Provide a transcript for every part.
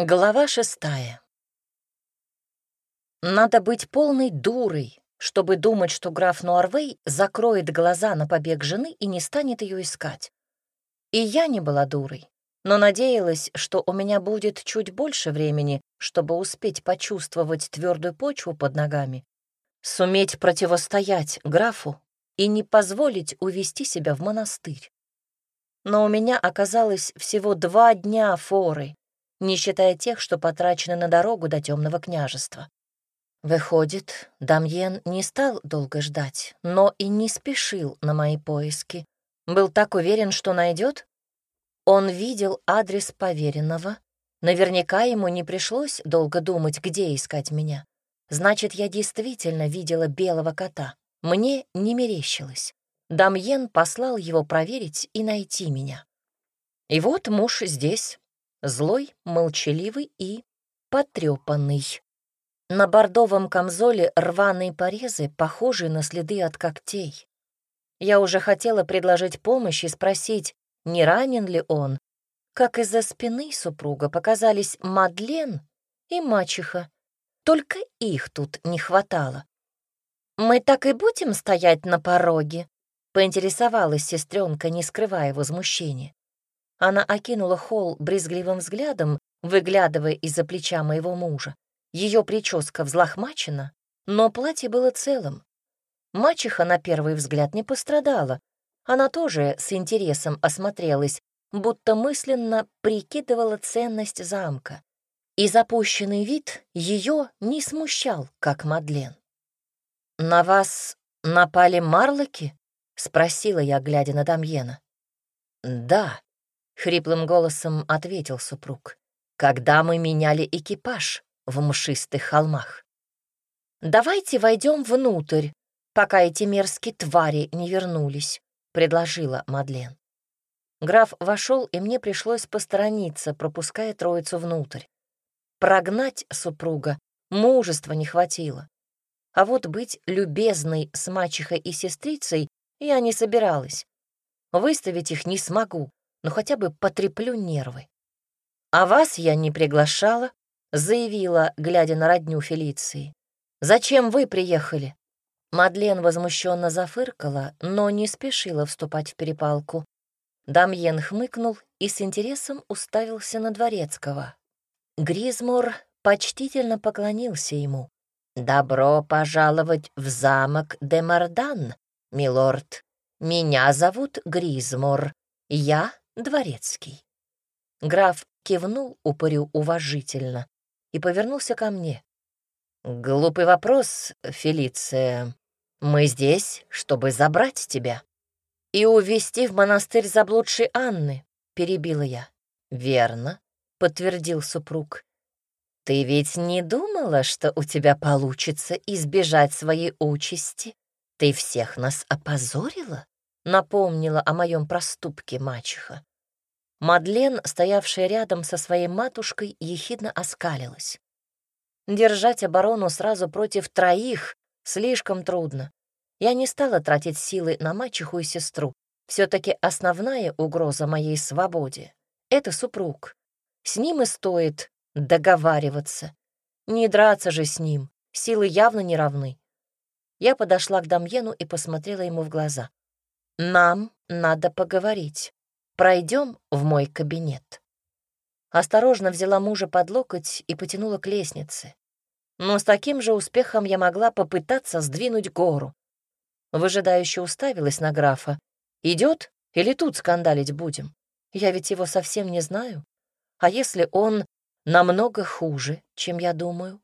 Глава шестая. Надо быть полной дурой, чтобы думать, что граф Нуарвей закроет глаза на побег жены и не станет ее искать. И я не была дурой, но надеялась, что у меня будет чуть больше времени, чтобы успеть почувствовать твердую почву под ногами, суметь противостоять графу и не позволить увести себя в монастырь. Но у меня оказалось всего два дня форы, не считая тех, что потрачены на дорогу до темного княжества. Выходит, Дамьен не стал долго ждать, но и не спешил на мои поиски. Был так уверен, что найдет? Он видел адрес поверенного. Наверняка ему не пришлось долго думать, где искать меня. Значит, я действительно видела белого кота. Мне не мерещилось. Дамьен послал его проверить и найти меня. И вот муж здесь, злой, молчаливый и потрепанный. На бордовом камзоле рваные порезы, похожие на следы от когтей. Я уже хотела предложить помощь и спросить, не ранен ли он, как из-за спины супруга показались Мадлен и мачеха. Только их тут не хватало. «Мы так и будем стоять на пороге?» — поинтересовалась сестренка, не скрывая возмущения. Она окинула холл брезгливым взглядом, выглядывая из-за плеча моего мужа. Ее прическа взлохмачена, но платье было целым. Мачеха на первый взгляд не пострадала. Она тоже с интересом осмотрелась, будто мысленно прикидывала ценность замка. И запущенный вид ее не смущал, как Мадлен. «На вас напали марлоки?» — спросила я, глядя на Дамьена. «Да», — хриплым голосом ответил супруг. «Когда мы меняли экипаж в мшистых холмах». «Давайте войдем внутрь, пока эти мерзкие твари не вернулись», — предложила Мадлен. Граф вошел, и мне пришлось посторониться, пропуская троицу внутрь. Прогнать супруга мужества не хватило. А вот быть любезной с мачехой и сестрицей я не собиралась. Выставить их не смогу, но хотя бы потреплю нервы. «А вас я не приглашала», — заявила, глядя на родню Фелиции. «Зачем вы приехали?» Мадлен возмущенно зафыркала, но не спешила вступать в перепалку. Дамьен хмыкнул и с интересом уставился на Дворецкого. Гризмор почтительно поклонился ему. «Добро пожаловать в замок де Мардан, милорд. Меня зовут Гризмор. Я дворецкий». Граф кивнул упырю уважительно и повернулся ко мне. «Глупый вопрос, Фелиция. Мы здесь, чтобы забрать тебя и увести в монастырь заблудшей Анны», — перебила я. «Верно», — подтвердил супруг. «Ты ведь не думала, что у тебя получится избежать своей участи? Ты всех нас опозорила?» — напомнила о моем проступке мачеха. Мадлен, стоявшая рядом со своей матушкой, ехидно оскалилась. Держать оборону сразу против троих слишком трудно. Я не стала тратить силы на мачеху и сестру. все таки основная угроза моей свободе — это супруг. С ним и стоит договариваться. Не драться же с ним, силы явно не равны. Я подошла к Дамьену и посмотрела ему в глаза. «Нам надо поговорить. Пройдем в мой кабинет». Осторожно взяла мужа под локоть и потянула к лестнице. Но с таким же успехом я могла попытаться сдвинуть гору. Выжидающе уставилась на графа. Идет или тут скандалить будем? Я ведь его совсем не знаю. А если он намного хуже, чем я думаю?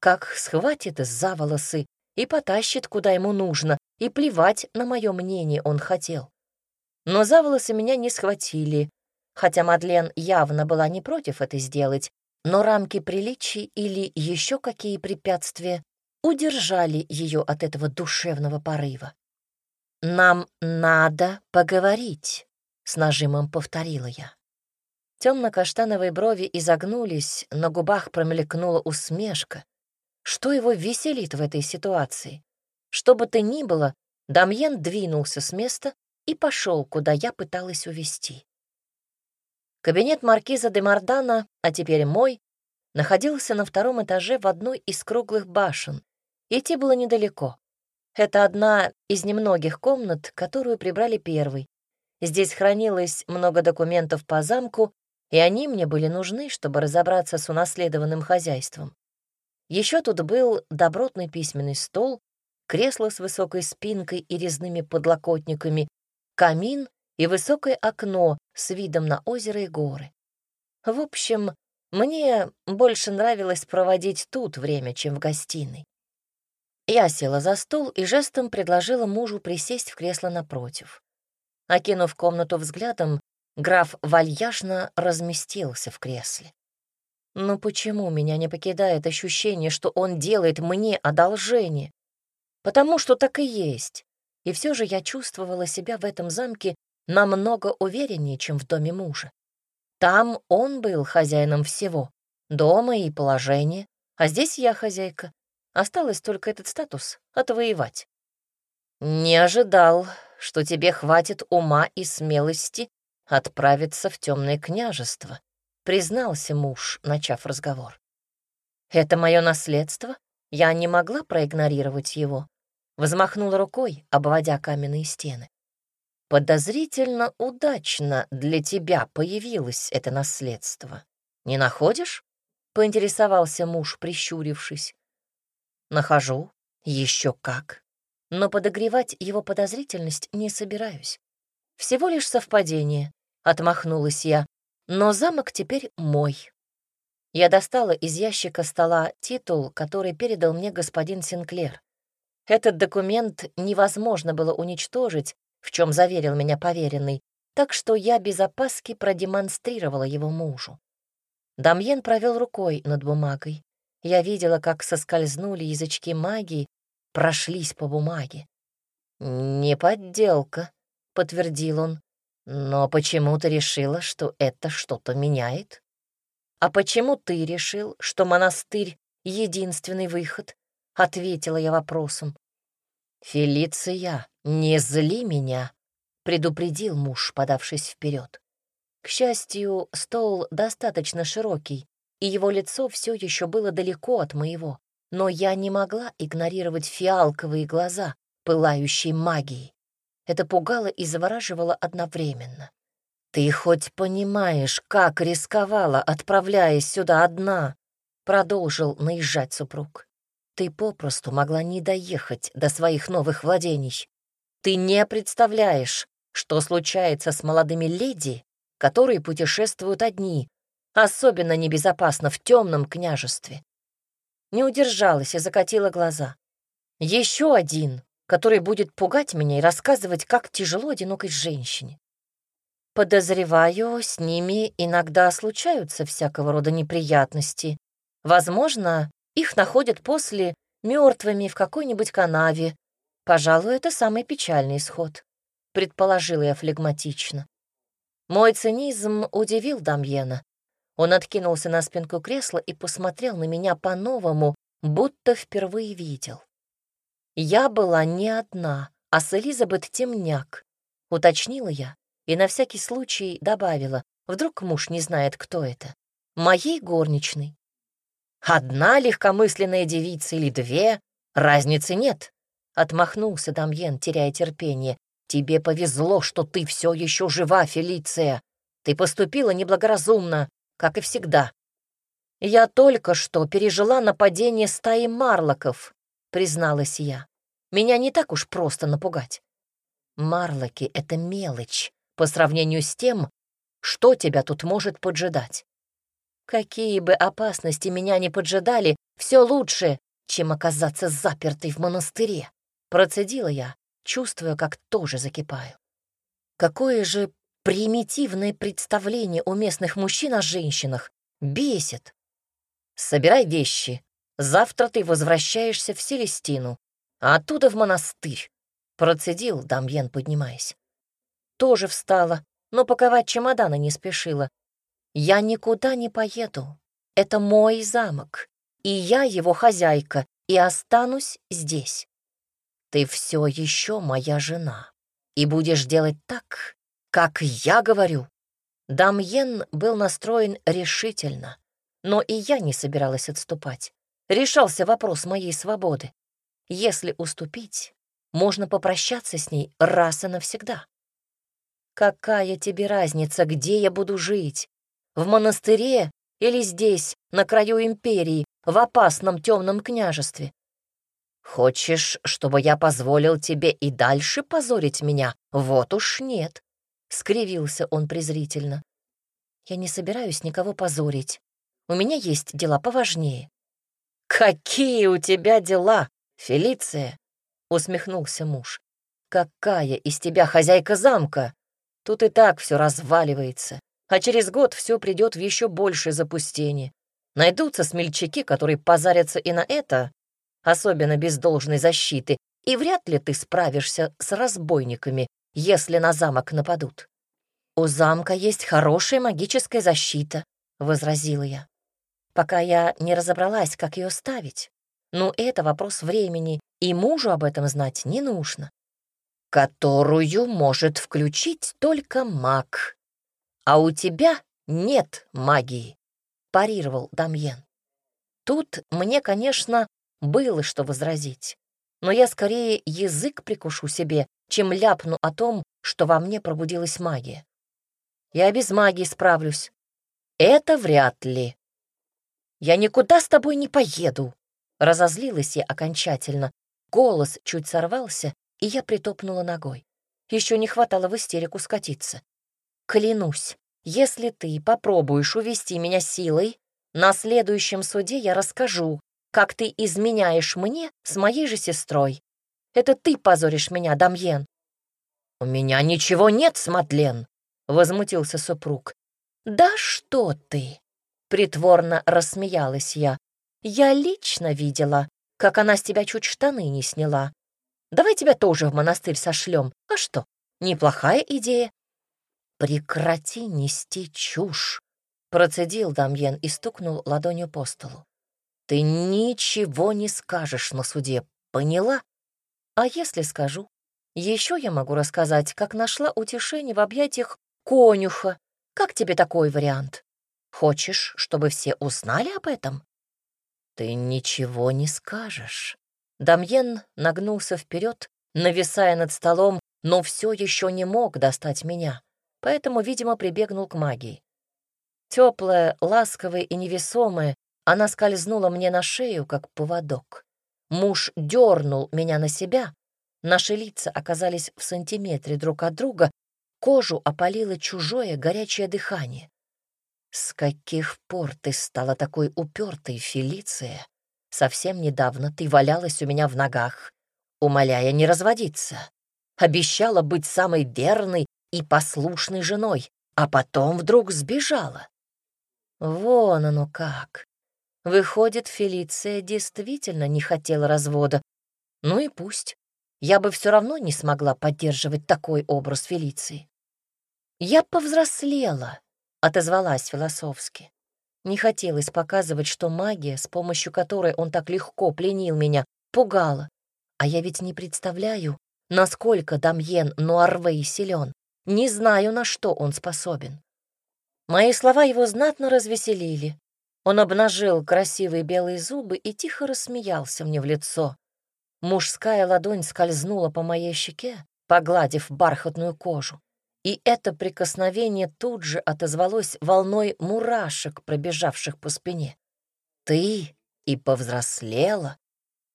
Как схватит за волосы и потащит, куда ему нужно, и плевать на мое мнение он хотел. Но за волосы меня не схватили, хотя Мадлен явно была не против это сделать, но рамки приличий или еще какие препятствия удержали ее от этого душевного порыва. «Нам надо поговорить», — с нажимом повторила я. Темно-каштановые брови изогнулись, на губах промелькнула усмешка. Что его веселит в этой ситуации? Что бы то ни было, Дамьен двинулся с места и пошел, куда я пыталась увести. Кабинет маркиза де Мардана, а теперь мой, находился на втором этаже в одной из круглых башен. Идти было недалеко. Это одна из немногих комнат, которую прибрали первой. Здесь хранилось много документов по замку, и они мне были нужны, чтобы разобраться с унаследованным хозяйством. Еще тут был добротный письменный стол, кресло с высокой спинкой и резными подлокотниками, камин и высокое окно с видом на озеро и горы. В общем, мне больше нравилось проводить тут время, чем в гостиной. Я села за стол и жестом предложила мужу присесть в кресло напротив. Окинув комнату взглядом, граф вальяжно разместился в кресле. Но почему меня не покидает ощущение, что он делает мне одолжение? Потому что так и есть. И все же я чувствовала себя в этом замке намного увереннее, чем в доме мужа. Там он был хозяином всего, дома и положения, а здесь я хозяйка. Осталось только этот статус отвоевать. Не ожидал, что тебе хватит ума и смелости отправиться в темное княжество, признался муж, начав разговор. Это мое наследство, я не могла проигнорировать его. Взмахнула рукой, обводя каменные стены. Подозрительно удачно для тебя появилось это наследство. Не находишь? Поинтересовался муж, прищурившись. Нахожу. Еще как. Но подогревать его подозрительность не собираюсь. Всего лишь совпадение, отмахнулась я. Но замок теперь мой. Я достала из ящика стола титул, который передал мне господин Синклер. Этот документ невозможно было уничтожить, в чем заверил меня поверенный, так что я без опаски продемонстрировала его мужу. Дамьен провел рукой над бумагой. Я видела, как соскользнули язычки магии, прошлись по бумаге. «Не подделка», — подтвердил он. «Но почему ты решила, что это что-то меняет?» «А почему ты решил, что монастырь — единственный выход?» — ответила я вопросом. «Фелиция, не зли меня», — предупредил муж, подавшись вперед. К счастью, стол достаточно широкий, и его лицо все еще было далеко от моего, но я не могла игнорировать фиалковые глаза, пылающие магией. Это пугало и завораживало одновременно. «Ты хоть понимаешь, как рисковала, отправляясь сюда одна?» — продолжил наезжать супруг. «Ты попросту могла не доехать до своих новых владений. Ты не представляешь, что случается с молодыми леди, которые путешествуют одни, особенно небезопасно в темном княжестве. Не удержалась и закатила глаза. Еще один, который будет пугать меня и рассказывать, как тяжело одинокой женщине. Подозреваю, с ними иногда случаются всякого рода неприятности. Возможно, их находят после мертвыми в какой-нибудь канаве. Пожалуй, это самый печальный исход, предположила я флегматично. Мой цинизм удивил Дамьена. Он откинулся на спинку кресла и посмотрел на меня по-новому, будто впервые видел. Я была не одна, а с Элизабет Темняк, уточнила я и на всякий случай добавила, вдруг муж не знает, кто это. Моей горничной. Одна легкомысленная девица или две, разницы нет. Отмахнулся Дамьен, теряя терпение. Тебе повезло, что ты все еще жива, Фелиция. Ты поступила неблагоразумно, как и всегда. Я только что пережила нападение стаи марлоков, призналась я. Меня не так уж просто напугать. Марлоки — это мелочь по сравнению с тем, что тебя тут может поджидать. Какие бы опасности меня не поджидали, все лучше, чем оказаться запертой в монастыре. Процедила я, чувствуя, как тоже закипаю. Какое же примитивное представление у местных мужчин о женщинах бесит. Собирай вещи. Завтра ты возвращаешься в Селестину, а оттуда в монастырь. Процедил Дамьен, поднимаясь. Тоже встала, но паковать чемоданы не спешила. Я никуда не поеду. Это мой замок, и я его хозяйка, и останусь здесь. Ты все еще моя жена, и будешь делать так, как я говорю. Дамьен был настроен решительно. Но и я не собиралась отступать. Решался вопрос моей свободы. Если уступить, можно попрощаться с ней раз и навсегда. Какая тебе разница, где я буду жить? В монастыре или здесь, на краю империи, в опасном темном княжестве? Хочешь, чтобы я позволил тебе и дальше позорить меня? Вот уж нет. Скривился он презрительно. Я не собираюсь никого позорить. У меня есть дела поважнее. Какие у тебя дела, Фелиция? Усмехнулся муж. Какая из тебя хозяйка замка? Тут и так все разваливается, а через год все придет в еще большее запустение. Найдутся смельчаки, которые позарятся и на это, особенно без должной защиты, и вряд ли ты справишься с разбойниками, если на замок нападут. «У замка есть хорошая магическая защита», — возразила я. «Пока я не разобралась, как ее ставить. Но это вопрос времени, и мужу об этом знать не нужно которую может включить только маг. А у тебя нет магии, парировал Дамьен. Тут мне, конечно, было что возразить, но я скорее язык прикушу себе, чем ляпну о том, что во мне пробудилась магия. Я без магии справлюсь. Это вряд ли. Я никуда с тобой не поеду. Разозлилась я окончательно. Голос чуть сорвался, и я притопнула ногой. Еще не хватало в истерику скатиться. Клянусь, если ты попробуешь увести меня силой, на следующем суде я расскажу, как ты изменяешь мне с моей же сестрой. Это ты позоришь меня, Дамьен. «У меня ничего нет, Сматлен», — возмутился супруг. «Да что ты!» — притворно рассмеялась я. «Я лично видела, как она с тебя чуть штаны не сняла. Давай тебя тоже в монастырь сошлем. А что, неплохая идея. Прекрати нести чушь, процедил Дамьен и стукнул ладонью по столу. Ты ничего не скажешь на суде, поняла? А если скажу? Еще я могу рассказать, как нашла утешение в объятиях конюха. Как тебе такой вариант? Хочешь, чтобы все узнали об этом? Ты ничего не скажешь. Дамьен нагнулся вперед, нависая над столом, но все еще не мог достать меня, поэтому, видимо, прибегнул к магии. Теплая, ласковая и невесомая, она скользнула мне на шею, как поводок. Муж дернул меня на себя, наши лица оказались в сантиметре друг от друга, кожу опалило чужое горячее дыхание. «С каких пор ты стала такой упертой, Фелиция?» Совсем недавно ты валялась у меня в ногах, умоляя не разводиться. Обещала быть самой верной и послушной женой, а потом вдруг сбежала. Вон оно как. Выходит, Фелиция действительно не хотела развода. Ну и пусть. Я бы все равно не смогла поддерживать такой образ Фелиции. Я повзрослела, отозвалась философски. Не хотелось показывать, что магия, с помощью которой он так легко пленил меня, пугала. А я ведь не представляю, насколько Дамьен Нуарвей силен. Не знаю, на что он способен. Мои слова его знатно развеселили. Он обнажил красивые белые зубы и тихо рассмеялся мне в лицо. Мужская ладонь скользнула по моей щеке, погладив бархатную кожу и это прикосновение тут же отозвалось волной мурашек, пробежавших по спине. «Ты и повзрослела?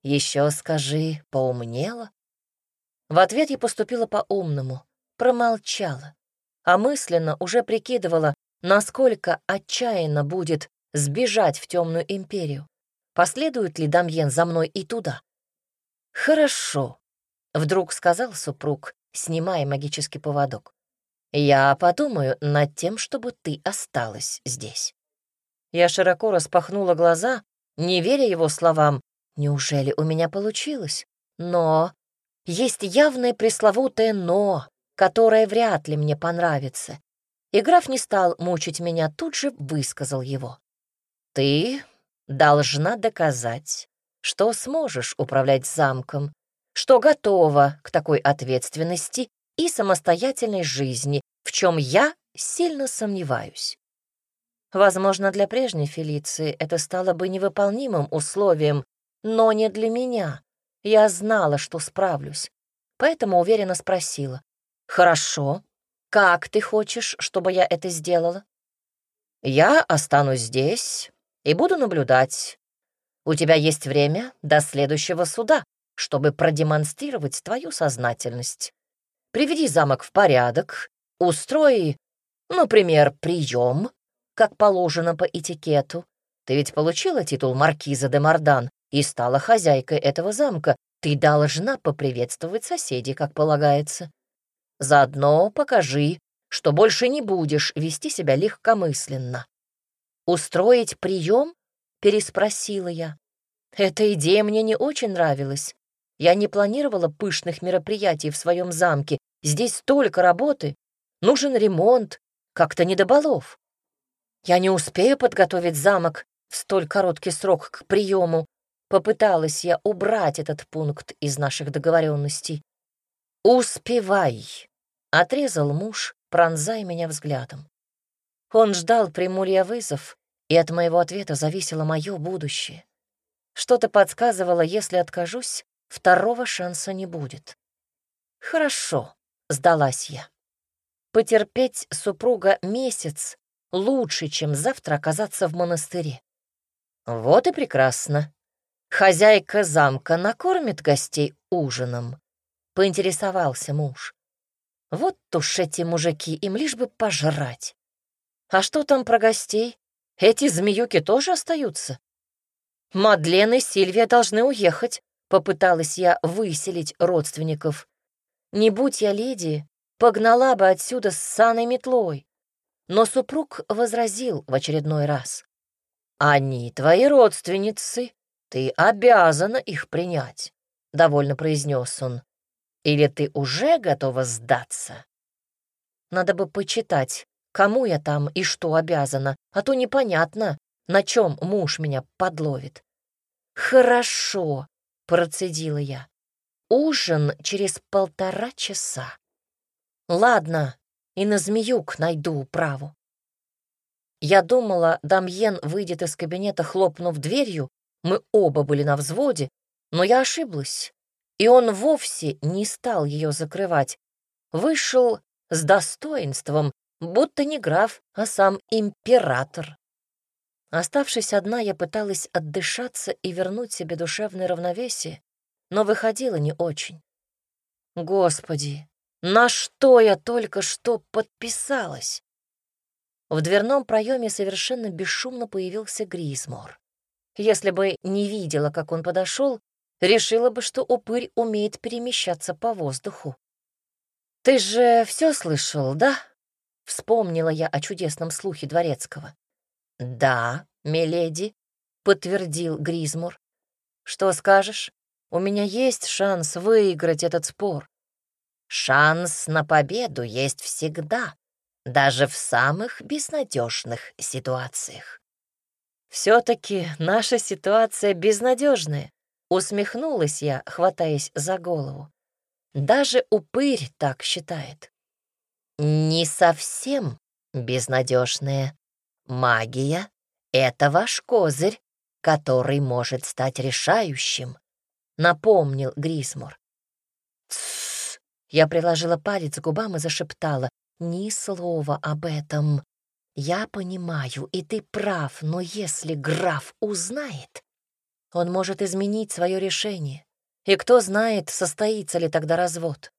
Еще скажи, поумнела?» В ответ я поступила по-умному, промолчала, а мысленно уже прикидывала, насколько отчаянно будет сбежать в темную империю. Последует ли Дамьен за мной и туда? «Хорошо», — вдруг сказал супруг, снимая магический поводок. Я подумаю над тем, чтобы ты осталась здесь». Я широко распахнула глаза, не веря его словам. Неужели у меня получилось? Но есть явное пресловутое «но», которое вряд ли мне понравится. И граф не стал мучить меня, тут же высказал его. «Ты должна доказать, что сможешь управлять замком, что готова к такой ответственности и самостоятельной жизни, в чем я сильно сомневаюсь. Возможно, для прежней Фелиции это стало бы невыполнимым условием, но не для меня. Я знала, что справлюсь, поэтому уверенно спросила. «Хорошо. Как ты хочешь, чтобы я это сделала?» «Я останусь здесь и буду наблюдать. У тебя есть время до следующего суда, чтобы продемонстрировать твою сознательность. Приведи замок в порядок, устрой, например, прием, как положено по этикету. Ты ведь получила титул маркиза де Мардан и стала хозяйкой этого замка. Ты должна поприветствовать соседей, как полагается. Заодно покажи, что больше не будешь вести себя легкомысленно. «Устроить прием?» — переспросила я. Эта идея мне не очень нравилась. Я не планировала пышных мероприятий в своем замке. Здесь столько работы. Нужен ремонт. Как-то не до балов. Я не успею подготовить замок в столь короткий срок к приему. Попыталась я убрать этот пункт из наших договоренностей. «Успевай!» — отрезал муж, пронзая меня взглядом. Он ждал, приму вызов, и от моего ответа зависело мое будущее. Что-то подсказывало, если откажусь, Второго шанса не будет. Хорошо, сдалась я. Потерпеть супруга месяц лучше, чем завтра оказаться в монастыре. Вот и прекрасно. Хозяйка замка накормит гостей ужином, поинтересовался муж. Вот уж эти мужики, им лишь бы пожрать. А что там про гостей? Эти змеюки тоже остаются? Мадлен и Сильвия должны уехать, Попыталась я выселить родственников. Не будь я леди, погнала бы отсюда с саной метлой. Но супруг возразил в очередной раз. «Они твои родственницы, ты обязана их принять», — довольно произнес он. «Или ты уже готова сдаться?» Надо бы почитать, кому я там и что обязана, а то непонятно, на чем муж меня подловит. «Хорошо», процедила я. Ужин через полтора часа. Ладно, и на змеюк найду управу. Я думала, Дамьен выйдет из кабинета, хлопнув дверью. Мы оба были на взводе, но я ошиблась. И он вовсе не стал ее закрывать. Вышел с достоинством, будто не граф, а сам император. Оставшись одна, я пыталась отдышаться и вернуть себе душевное равновесие, но выходило не очень. Господи, на что я только что подписалась? В дверном проеме совершенно бесшумно появился Гризмор. Если бы не видела, как он подошел, решила бы, что упырь умеет перемещаться по воздуху. «Ты же все слышал, да?» — вспомнила я о чудесном слухе Дворецкого. «Да, миледи», — подтвердил Гризмур. «Что скажешь? У меня есть шанс выиграть этот спор». «Шанс на победу есть всегда, даже в самых безнадежных ситуациях». «Все-таки наша ситуация безнадежная», — усмехнулась я, хватаясь за голову. «Даже упырь так считает». «Не совсем безнадежная», Магия — это ваш козырь, который может стать решающим, напомнил Грисмор. Тссс! Я приложила палец к губам и зашептала. Ни слова об этом. Я понимаю, и ты прав, но если граф узнает, он может изменить свое решение. И кто знает, состоится ли тогда развод.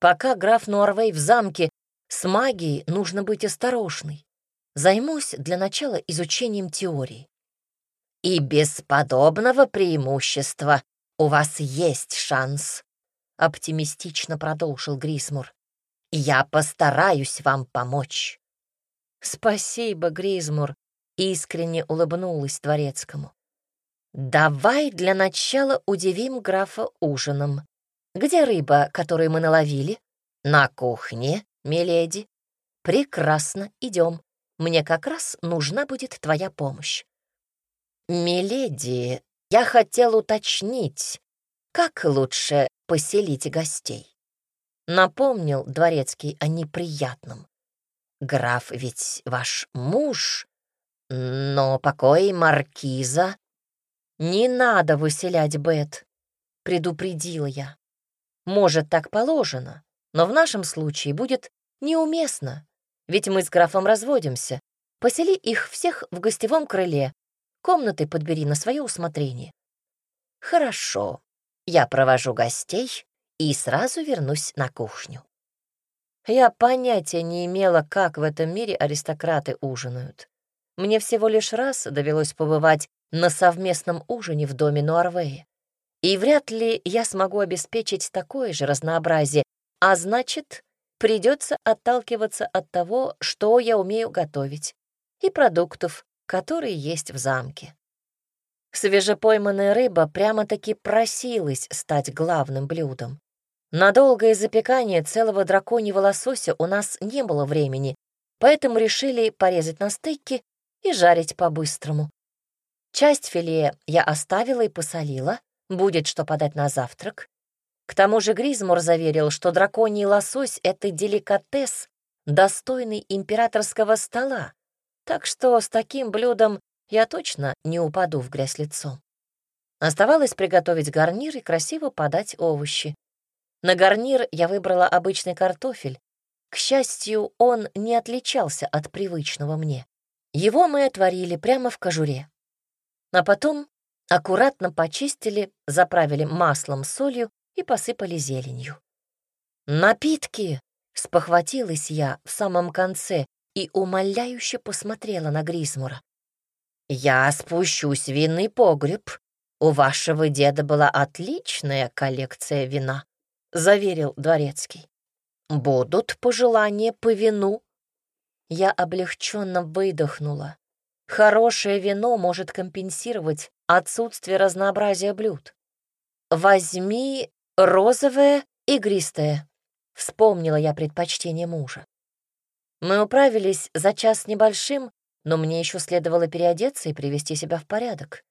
Пока граф Нуарвей в замке, с магией нужно быть осторожной. Займусь для начала изучением теории. И без подобного преимущества у вас есть шанс, оптимистично продолжил Грисмур. Я постараюсь вам помочь. Спасибо, Гризмур, искренне улыбнулась дворецкому. Давай для начала удивим графа ужином. Где рыба, которую мы наловили? На кухне, миледи. Прекрасно, идем. Мне как раз нужна будет твоя помощь. Миледи, я хотел уточнить, как лучше поселить гостей. Напомнил дворецкий о неприятном. Граф ведь ваш муж, Но покой маркиза... Не надо выселять Бет, предупредила я. Может, так положено, но в нашем случае будет неуместно, ведь мы с графом разводимся. Посели их всех в гостевом крыле, комнаты подбери на свое усмотрение. Хорошо, я провожу гостей и сразу вернусь на кухню. Я понятия не имела, как в этом мире аристократы ужинают. Мне всего лишь раз довелось побывать на совместном ужине в доме Нуарвея. И вряд ли я смогу обеспечить такое же разнообразие, а значит, придется отталкиваться от того, что я умею готовить, и продуктов, которые есть в замке. Свежепойманная рыба прямо-таки просилась стать главным блюдом. На долгое запекание целого драконьего лосося у нас не было времени, поэтому решили порезать на стейки и жарить по-быстрому. Часть филе я оставила и посолила, будет что подать на завтрак. К тому же Гризмур заверил, что драконий лосось — это деликатес, достойный императорского стола, так что с таким блюдом я точно не упаду в грязь лицом. Оставалось приготовить гарнир и красиво подать овощи. На гарнир я выбрала обычный картофель. К счастью, он не отличался от привычного мне. Его мы отварили прямо в кожуре. А потом аккуратно почистили, заправили маслом, солью и посыпали зеленью. «Напитки!» — спохватилась я в самом конце и умоляюще посмотрела на Гризмура. «Я спущусь в винный погреб. У вашего деда была отличная коллекция вина», — заверил Дворецкий. «Будут пожелания по вину?» Я облегченно выдохнула. Хорошее вино может компенсировать отсутствие разнообразия блюд. «Возьми розовое, игристое», — вспомнила я предпочтение мужа. Мы управились за час небольшим, но мне еще следовало переодеться и привести себя в порядок.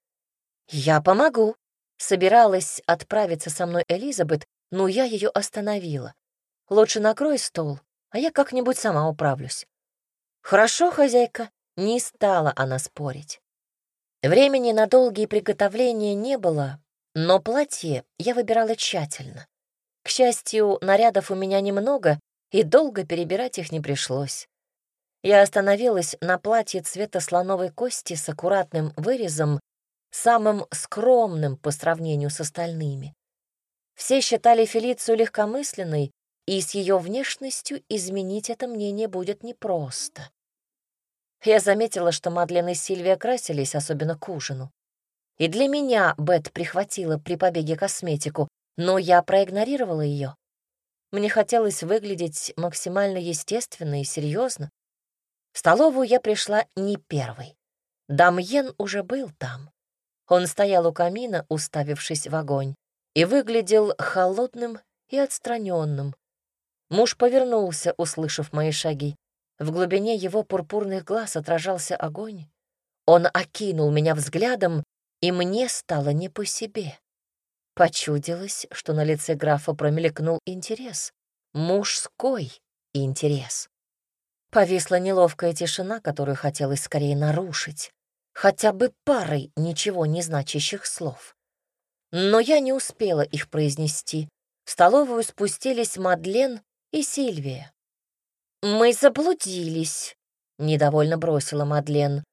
«Я помогу», — собиралась отправиться со мной Элизабет, но я ее остановила. «Лучше накрой стол, а я как-нибудь сама управлюсь». «Хорошо, хозяйка», — не стала она спорить. Времени на долгие приготовления не было, но платье я выбирала тщательно. К счастью, нарядов у меня немного, и долго перебирать их не пришлось. Я остановилась на платье цвета слоновой кости с аккуратным вырезом, самым скромным по сравнению с остальными. Все считали Фелицию легкомысленной, и с ее внешностью изменить это мнение будет непросто. Я заметила, что Мадлен и Сильвия красились, особенно к ужину. И для меня Бет прихватила при побеге косметику, но я проигнорировала ее. Мне хотелось выглядеть максимально естественно и серьезно, в столовую я пришла не первой. Дамьен уже был там. Он стоял у камина, уставившись в огонь, и выглядел холодным и отстраненным. Муж повернулся, услышав мои шаги. В глубине его пурпурных глаз отражался огонь. Он окинул меня взглядом, и мне стало не по себе. Почудилось, что на лице графа промелькнул интерес. Мужской интерес. Повисла неловкая тишина, которую хотелось скорее нарушить, хотя бы парой ничего не значащих слов. Но я не успела их произнести. В столовую спустились Мадлен и Сильвия. «Мы заблудились», — недовольно бросила Мадлен.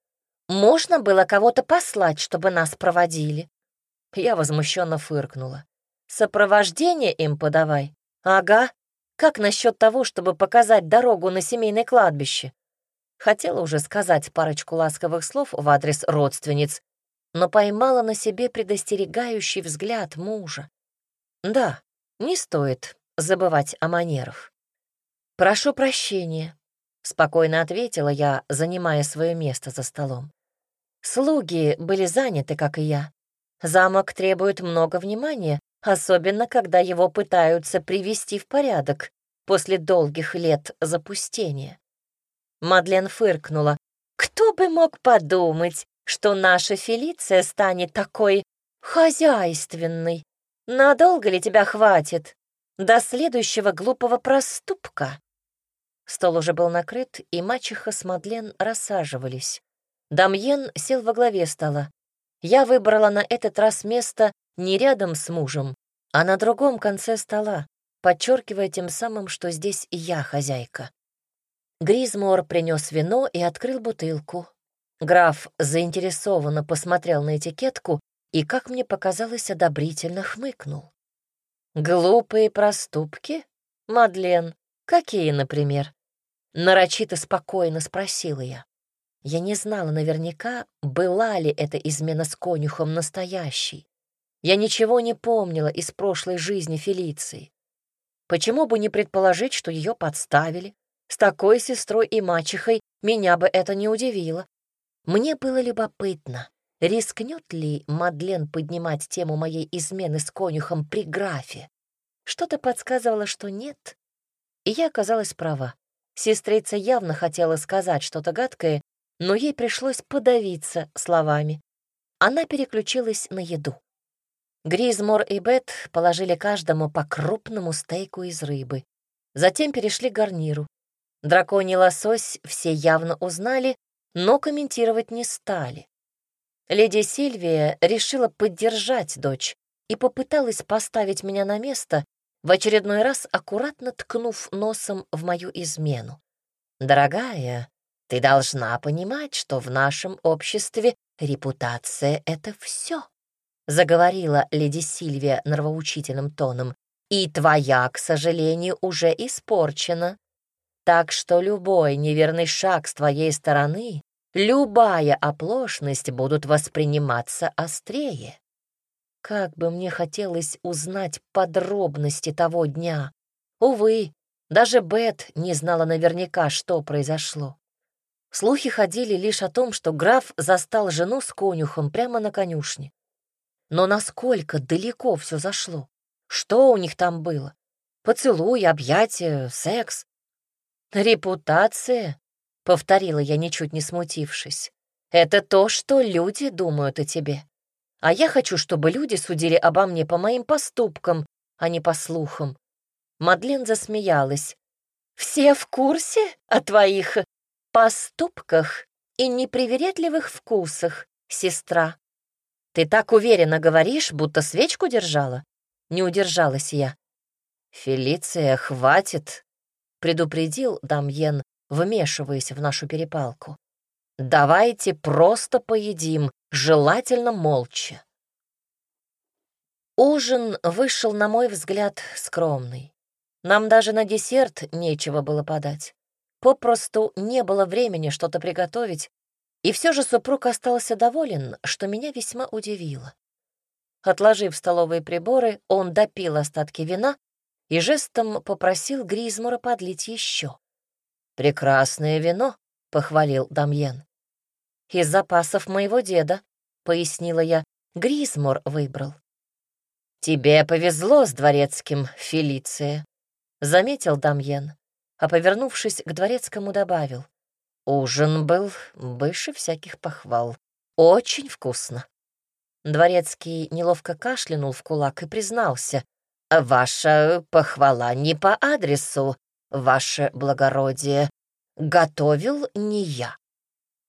«Можно было кого-то послать, чтобы нас проводили?» Я возмущенно фыркнула. «Сопровождение им подавай. Ага, как насчет того, чтобы показать дорогу на семейное кладбище? Хотела уже сказать парочку ласковых слов в адрес родственниц, но поймала на себе предостерегающий взгляд мужа. Да, не стоит забывать о манерах. «Прошу прощения», — спокойно ответила я, занимая свое место за столом. Слуги были заняты, как и я. Замок требует много внимания, особенно когда его пытаются привести в порядок после долгих лет запустения. Мадлен фыркнула. «Кто бы мог подумать, что наша Фелиция станет такой хозяйственной? Надолго ли тебя хватит? До следующего глупого проступка?» Стол уже был накрыт, и мачеха с Мадлен рассаживались. Дамьен сел во главе стола. Я выбрала на этот раз место не рядом с мужем, а на другом конце стола, подчеркивая тем самым, что здесь я хозяйка. Гризмор принес вино и открыл бутылку. Граф заинтересованно посмотрел на этикетку и, как мне показалось, одобрительно хмыкнул. «Глупые проступки? Мадлен, какие, например?» Нарочито спокойно спросила я. Я не знала наверняка, была ли эта измена с конюхом настоящей. Я ничего не помнила из прошлой жизни Фелиции. Почему бы не предположить, что ее подставили? С такой сестрой и мачехой меня бы это не удивило. Мне было любопытно, рискнет ли Мадлен поднимать тему моей измены с конюхом при графе. Что-то подсказывало, что нет, и я оказалась права. Сестрица явно хотела сказать что-то гадкое, но ей пришлось подавиться словами. Она переключилась на еду. Гризмор и Бет положили каждому по крупному стейку из рыбы. Затем перешли к гарниру. Драконий лосось все явно узнали, но комментировать не стали. Леди Сильвия решила поддержать дочь и попыталась поставить меня на место, в очередной раз аккуратно ткнув носом в мою измену. «Дорогая, ты должна понимать, что в нашем обществе репутация — это все», — заговорила леди Сильвия нравоучительным тоном, «и твоя, к сожалению, уже испорчена. Так что любой неверный шаг с твоей стороны любая оплошность будут восприниматься острее. Как бы мне хотелось узнать подробности того дня. Увы, даже Бет не знала наверняка, что произошло. Слухи ходили лишь о том, что граф застал жену с конюхом прямо на конюшне. Но насколько далеко все зашло? Что у них там было? Поцелуй, объятия, секс? Репутация? Повторила я, ничуть не смутившись. «Это то, что люди думают о тебе. А я хочу, чтобы люди судили обо мне по моим поступкам, а не по слухам». Мадлен засмеялась. «Все в курсе о твоих поступках и непривередливых вкусах, сестра. Ты так уверенно говоришь, будто свечку держала?» Не удержалась я. «Фелиция, хватит», — предупредил Дамьен, вмешиваясь в нашу перепалку. «Давайте просто поедим, желательно молча». Ужин вышел, на мой взгляд, скромный. Нам даже на десерт нечего было подать. Попросту не было времени что-то приготовить, и все же супруг остался доволен, что меня весьма удивило. Отложив столовые приборы, он допил остатки вина и жестом попросил Гризмура подлить еще. «Прекрасное вино», — похвалил Дамьен. «Из запасов моего деда», — пояснила я, — «Гризмор выбрал». «Тебе повезло с дворецким, Фелиция», — заметил Дамьен, а, повернувшись к дворецкому, добавил. «Ужин был выше всяких похвал. Очень вкусно». Дворецкий неловко кашлянул в кулак и признался. «Ваша похвала не по адресу ваше благородие, готовил не я».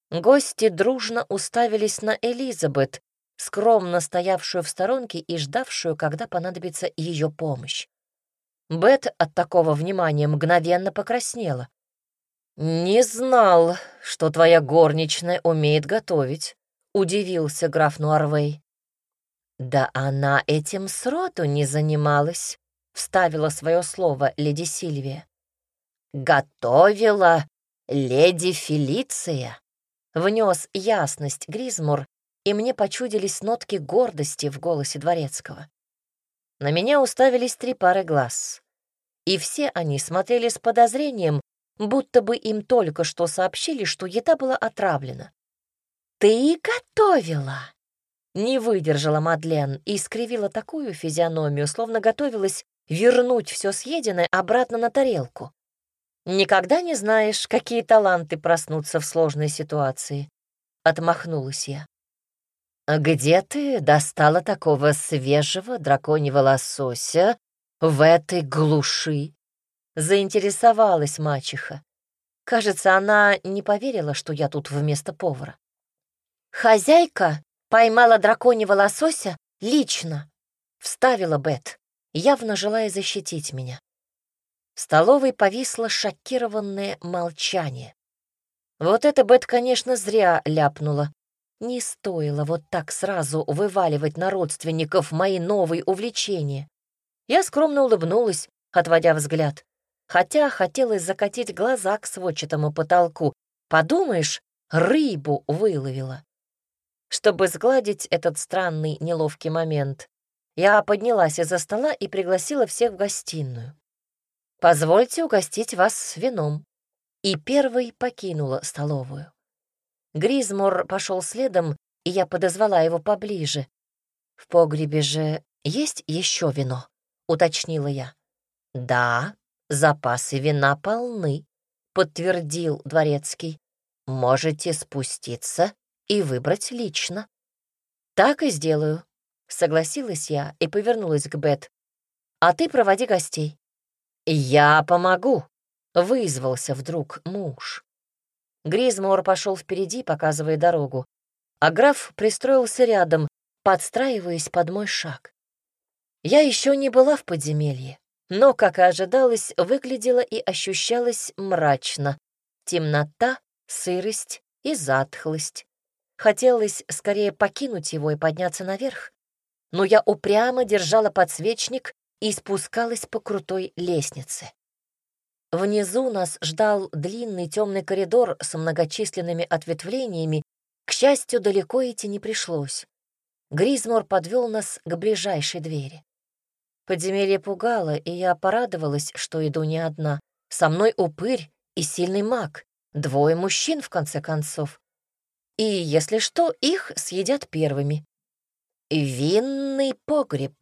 Гости дружно уставились на Элизабет, скромно стоявшую в сторонке и ждавшую, когда понадобится ее помощь. Бет от такого внимания мгновенно покраснела. «Не знал, что твоя горничная умеет готовить», — удивился граф Нуарвей. «Да она этим сроду не занималась», — вставила свое слово леди Сильвия готовила леди Фелиция. Внес ясность Гризмур, и мне почудились нотки гордости в голосе дворецкого. На меня уставились три пары глаз, и все они смотрели с подозрением, будто бы им только что сообщили, что еда была отравлена. «Ты готовила!» Не выдержала Мадлен и скривила такую физиономию, словно готовилась вернуть все съеденное обратно на тарелку. Никогда не знаешь, какие таланты проснутся в сложной ситуации. Отмахнулась я. «А где ты достала такого свежего драконьего лосося в этой глуши? Заинтересовалась мачеха. Кажется, она не поверила, что я тут вместо повара. «Хозяйка поймала драконьего лосося лично», — вставила Бет, явно желая защитить меня. В столовой повисло шокированное молчание. Вот это Бет, конечно, зря ляпнула. Не стоило вот так сразу вываливать на родственников мои новые увлечения. Я скромно улыбнулась, отводя взгляд, хотя хотелось закатить глаза к сводчатому потолку. Подумаешь, рыбу выловила. Чтобы сгладить этот странный неловкий момент, я поднялась из-за стола и пригласила всех в гостиную. «Позвольте угостить вас вином». И первой покинула столовую. Гризмор пошел следом, и я подозвала его поближе. «В погребе же есть еще вино?» — уточнила я. «Да, запасы вина полны», — подтвердил дворецкий. «Можете спуститься и выбрать лично». «Так и сделаю», — согласилась я и повернулась к Бет. «А ты проводи гостей». «Я помогу», — вызвался вдруг муж. Гризмор пошел впереди, показывая дорогу, а граф пристроился рядом, подстраиваясь под мой шаг. Я еще не была в подземелье, но, как и ожидалось, выглядела и ощущалась мрачно. Темнота, сырость и затхлость. Хотелось скорее покинуть его и подняться наверх, но я упрямо держала подсвечник и спускалась по крутой лестнице. Внизу нас ждал длинный темный коридор с многочисленными ответвлениями. К счастью, далеко идти не пришлось. Гризмор подвел нас к ближайшей двери. Подземелье пугало, и я порадовалась, что иду не одна. Со мной упырь и сильный маг, двое мужчин, в конце концов. И, если что, их съедят первыми. «Винный погреб,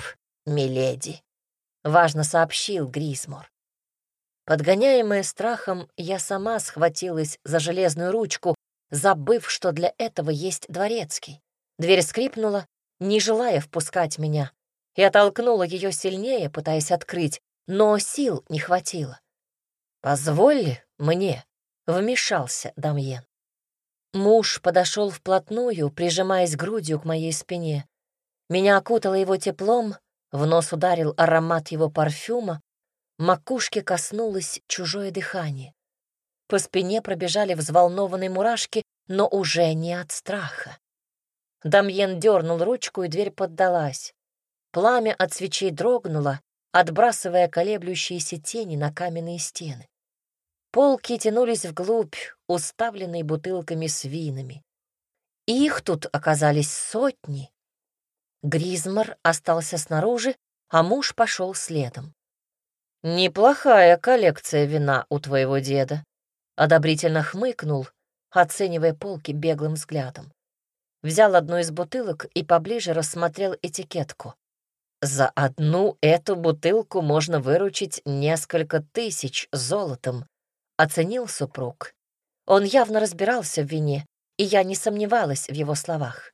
миледи», — важно сообщил Гризмор. Подгоняемая страхом, я сама схватилась за железную ручку, забыв, что для этого есть дворецкий. Дверь скрипнула, не желая впускать меня. Я толкнула ее сильнее, пытаясь открыть, но сил не хватило. «Позволь мне», — вмешался Дамьен. Муж подошел вплотную, прижимаясь грудью к моей спине. Меня окутало его теплом, в нос ударил аромат его парфюма, макушке коснулось чужое дыхание. По спине пробежали взволнованные мурашки, но уже не от страха. Дамьен дернул ручку, и дверь поддалась. Пламя от свечей дрогнуло, отбрасывая колеблющиеся тени на каменные стены. Полки тянулись вглубь, уставленные бутылками с винами. Их тут оказались сотни. Гризмар остался снаружи, а муж пошел следом. «Неплохая коллекция вина у твоего деда», — одобрительно хмыкнул, оценивая полки беглым взглядом. Взял одну из бутылок и поближе рассмотрел этикетку. «За одну эту бутылку можно выручить несколько тысяч золотом», — оценил супруг. Он явно разбирался в вине, и я не сомневалась в его словах.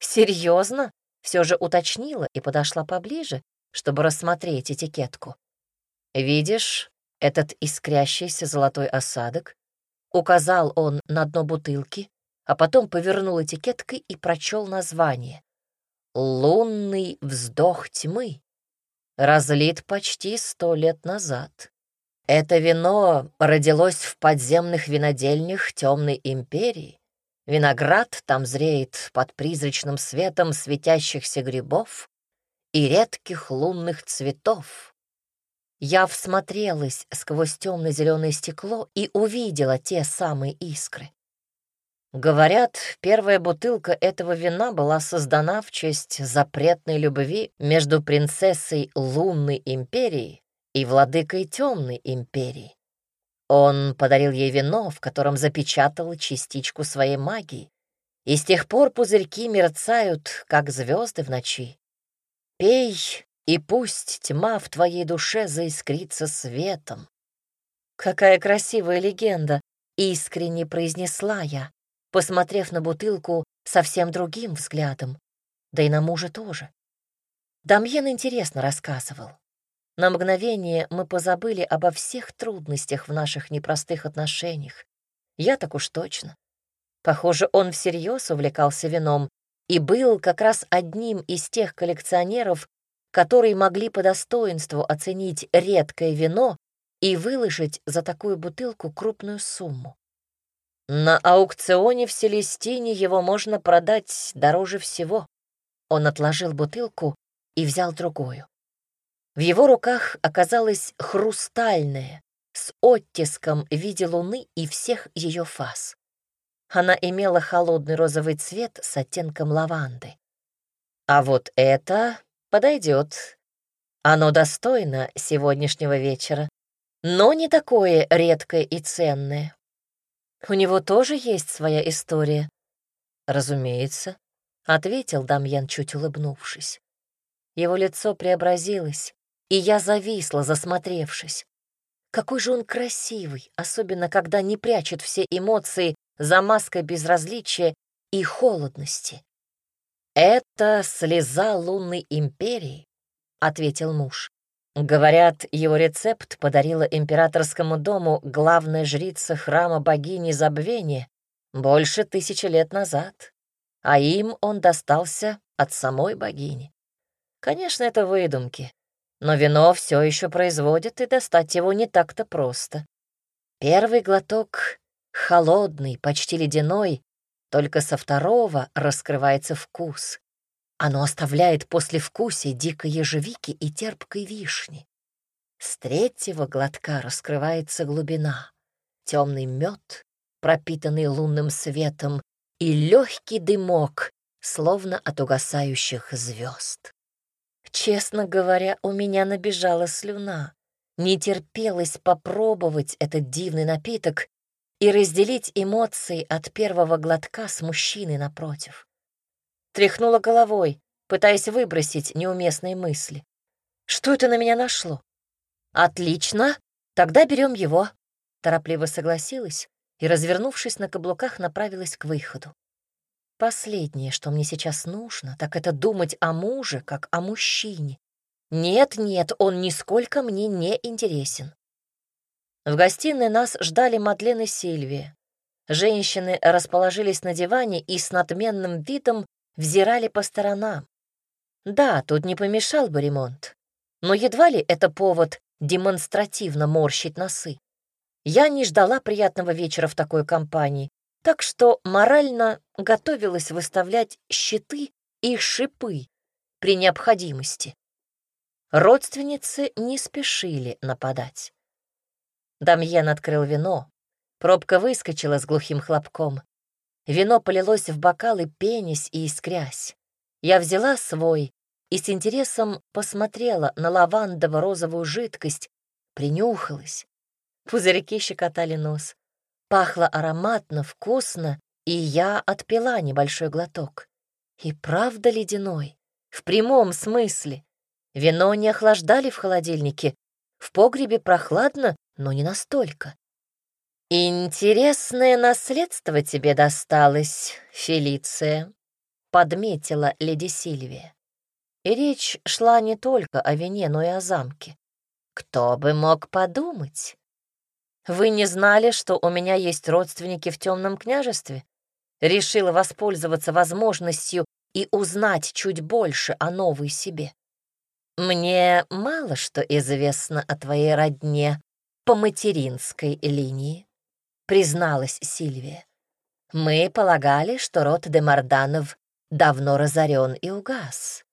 «Серьезно?» — все же уточнила и подошла поближе, чтобы рассмотреть этикетку. «Видишь этот искрящийся золотой осадок?» Указал он на дно бутылки, а потом повернул этикеткой и прочел название. «Лунный вздох тьмы». Разлит почти сто лет назад. Это вино родилось в подземных винодельнях Темной империи. Виноград там зреет под призрачным светом светящихся грибов и редких лунных цветов. Я всмотрелась сквозь темно-зеленое стекло и увидела те самые искры. Говорят, первая бутылка этого вина была создана в честь запретной любви между принцессой Лунной империи и владыкой Темной империи. Он подарил ей вино, в котором запечатал частичку своей магии, и с тех пор пузырьки мерцают, как звезды в ночи. Пей и пусть тьма в твоей душе заискрится светом. Какая красивая легенда, искренне произнесла я, посмотрев на бутылку совсем другим взглядом, да и на мужа тоже. Дамьен интересно рассказывал. На мгновение мы позабыли обо всех трудностях в наших непростых отношениях. Я так уж точно. Похоже, он всерьез увлекался вином и был как раз одним из тех коллекционеров, которые могли по достоинству оценить редкое вино и выложить за такую бутылку крупную сумму. На аукционе в Селестине его можно продать дороже всего. Он отложил бутылку и взял другую. В его руках оказалась хрустальная, с оттиском в виде луны и всех ее фаз. Она имела холодный розовый цвет с оттенком лаванды. А вот это подойдет. Оно достойно сегодняшнего вечера, но не такое редкое и ценное. У него тоже есть своя история. Разумеется, — ответил Дамьян, чуть улыбнувшись. Его лицо преобразилось, и я зависла, засмотревшись. Какой же он красивый, особенно когда не прячет все эмоции за маской безразличия и холодности. «Это слеза лунной империи», — ответил муж. Говорят, его рецепт подарила императорскому дому главная жрица храма богини Забвения больше тысячи лет назад, а им он достался от самой богини. Конечно, это выдумки, но вино все еще производит, и достать его не так-то просто. Первый глоток холодный, почти ледяной, только со второго раскрывается вкус. Оно оставляет послевкусие дикой ежевики и терпкой вишни. С третьего глотка раскрывается глубина, темный мед, пропитанный лунным светом, и легкий дымок, словно от угасающих звезд. Честно говоря, у меня набежала слюна. Не терпелось попробовать этот дивный напиток и разделить эмоции от первого глотка с мужчиной напротив. Тряхнула головой, пытаясь выбросить неуместные мысли. Что это на меня нашло? Отлично, тогда берем его. Торопливо согласилась и, развернувшись на каблуках, направилась к выходу. Последнее, что мне сейчас нужно, так это думать о муже, как о мужчине. Нет-нет, он нисколько мне не интересен. В гостиной нас ждали Мадлен и Сильвия. Женщины расположились на диване и с надменным видом взирали по сторонам. Да, тут не помешал бы ремонт, но едва ли это повод демонстративно морщить носы. Я не ждала приятного вечера в такой компании, так что морально готовилась выставлять щиты и шипы при необходимости. Родственницы не спешили нападать. Дамьен открыл вино. Пробка выскочила с глухим хлопком. Вино полилось в бокалы, пенясь и искрясь. Я взяла свой и с интересом посмотрела на лавандово-розовую жидкость, принюхалась. Пузырьки щекотали нос. Пахло ароматно, вкусно, и я отпила небольшой глоток. И правда ледяной, в прямом смысле. Вино не охлаждали в холодильнике, в погребе прохладно, но не настолько. «Интересное наследство тебе досталось, Фелиция», — подметила леди Сильвия. И речь шла не только о вине, но и о замке. «Кто бы мог подумать? Вы не знали, что у меня есть родственники в темном княжестве? Решила воспользоваться возможностью и узнать чуть больше о новой себе. Мне мало что известно о твоей родне по материнской линии призналась Сильвия. «Мы полагали, что род Демарданов давно разорен и угас.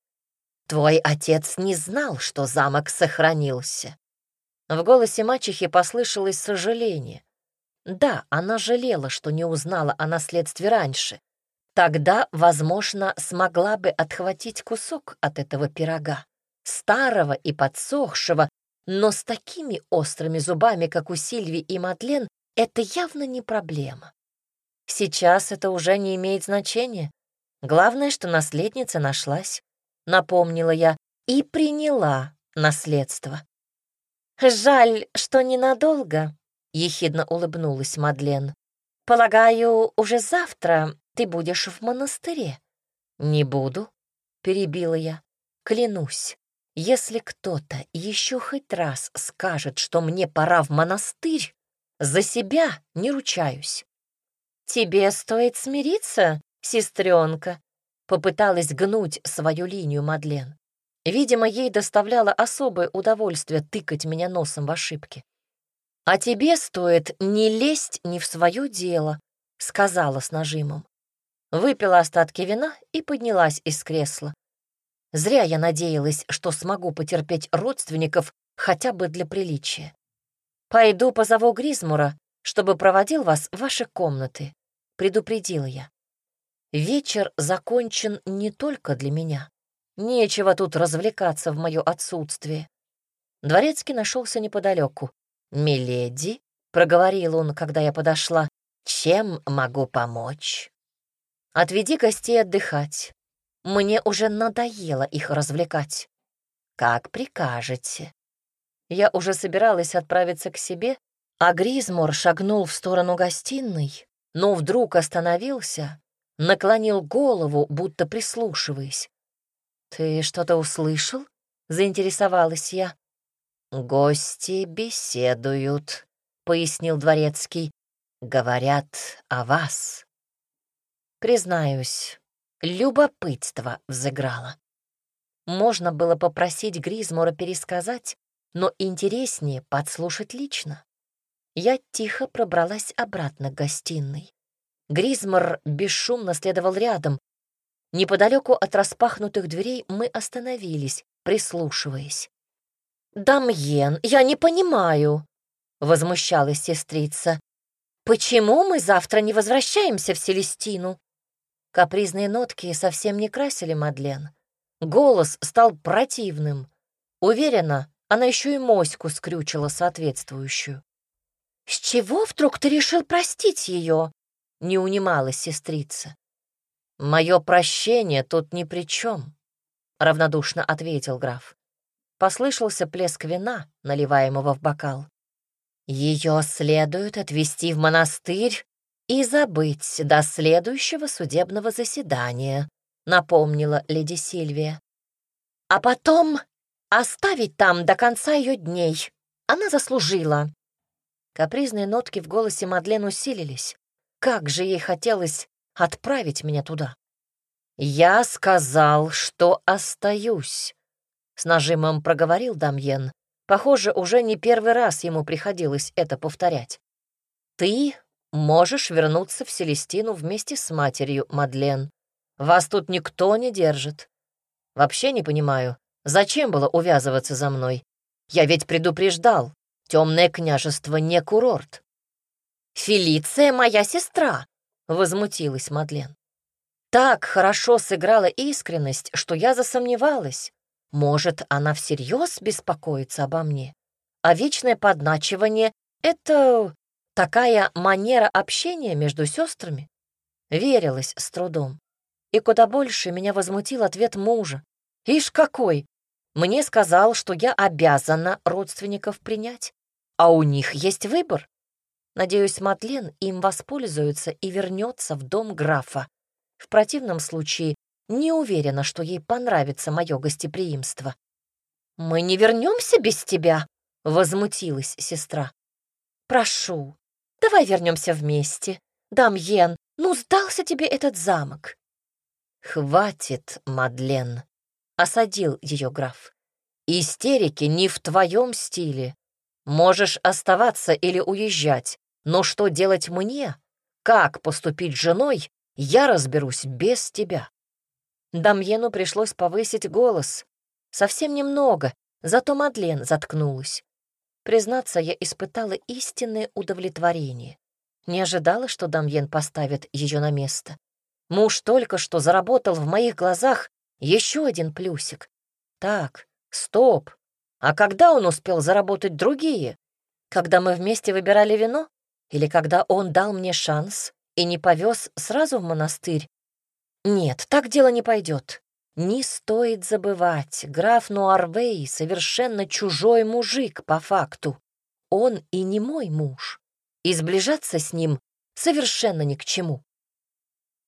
Твой отец не знал, что замок сохранился». В голосе мачехи послышалось сожаление. Да, она жалела, что не узнала о наследстве раньше. Тогда, возможно, смогла бы отхватить кусок от этого пирога, старого и подсохшего, но с такими острыми зубами, как у Сильви и Мадлен, это явно не проблема. Сейчас это уже не имеет значения. Главное, что наследница нашлась, напомнила я, и приняла наследство. «Жаль, что ненадолго», — ехидно улыбнулась Мадлен. «Полагаю, уже завтра ты будешь в монастыре?» «Не буду», — перебила я. «Клянусь, если кто-то еще хоть раз скажет, что мне пора в монастырь, за себя не ручаюсь. «Тебе стоит смириться, сестренка», — попыталась гнуть свою линию Мадлен. Видимо, ей доставляло особое удовольствие тыкать меня носом в ошибки. «А тебе стоит не лезть ни в свое дело», — сказала с нажимом. Выпила остатки вина и поднялась из кресла. Зря я надеялась, что смогу потерпеть родственников хотя бы для приличия. «Пойду позову Гризмура, чтобы проводил вас в ваши комнаты», — предупредила я. «Вечер закончен не только для меня. Нечего тут развлекаться в мое отсутствие». Дворецкий нашелся неподалеку. «Миледи», — проговорил он, когда я подошла, — «чем могу помочь?» «Отведи гостей отдыхать. Мне уже надоело их развлекать. Как прикажете». Я уже собиралась отправиться к себе, а Гризмор шагнул в сторону гостиной, но вдруг остановился, наклонил голову, будто прислушиваясь. «Ты что-то услышал?» — заинтересовалась я. «Гости беседуют», — пояснил дворецкий. «Говорят о вас». Признаюсь, любопытство взыграло. Можно было попросить Гризмора пересказать, но интереснее подслушать лично. Я тихо пробралась обратно к гостиной. Гризмор бесшумно следовал рядом. Неподалеку от распахнутых дверей мы остановились, прислушиваясь. «Дамьен, я не понимаю», — возмущалась сестрица. «Почему мы завтра не возвращаемся в Селестину?» Капризные нотки совсем не красили Мадлен. Голос стал противным. Уверена, она еще и моську скрючила соответствующую. «С чего вдруг ты решил простить ее?» — не унималась сестрица. «Мое прощение тут ни при чем», — равнодушно ответил граф. Послышался плеск вина, наливаемого в бокал. Ее следует отвезти в монастырь и забыть до следующего судебного заседания, напомнила леди Сильвия. А потом Оставить там до конца ее дней. Она заслужила. Капризные нотки в голосе Мадлен усилились. Как же ей хотелось отправить меня туда. «Я сказал, что остаюсь», — с нажимом проговорил Дамьен. Похоже, уже не первый раз ему приходилось это повторять. «Ты можешь вернуться в Селестину вместе с матерью, Мадлен. Вас тут никто не держит. Вообще не понимаю, Зачем было увязываться за мной? Я ведь предупреждал. Темное княжество не курорт. «Фелиция моя сестра!» — возмутилась Мадлен. Так хорошо сыграла искренность, что я засомневалась. Может, она всерьез беспокоится обо мне? А вечное подначивание — это такая манера общения между сестрами? Верилась с трудом. И куда больше меня возмутил ответ мужа. Ишь какой! Мне сказал, что я обязана родственников принять, а у них есть выбор. Надеюсь, Мадлен им воспользуется и вернется в дом графа. В противном случае не уверена, что ей понравится мое гостеприимство. «Мы не вернемся без тебя», — возмутилась сестра. «Прошу, давай вернемся вместе. Дамьен, ну сдался тебе этот замок». «Хватит, Мадлен», осадил ее граф. «Истерики не в твоем стиле. Можешь оставаться или уезжать, но что делать мне? Как поступить с женой, я разберусь без тебя». Дамьену пришлось повысить голос. Совсем немного, зато Мадлен заткнулась. Признаться, я испытала истинное удовлетворение. Не ожидала, что Дамьен поставит ее на место. Муж только что заработал в моих глазах еще один плюсик. Так, стоп. А когда он успел заработать другие? Когда мы вместе выбирали вино? Или когда он дал мне шанс и не повез сразу в монастырь? Нет, так дело не пойдет. Не стоит забывать, граф Нуарвей совершенно чужой мужик по факту. Он и не мой муж. И сближаться с ним совершенно ни к чему.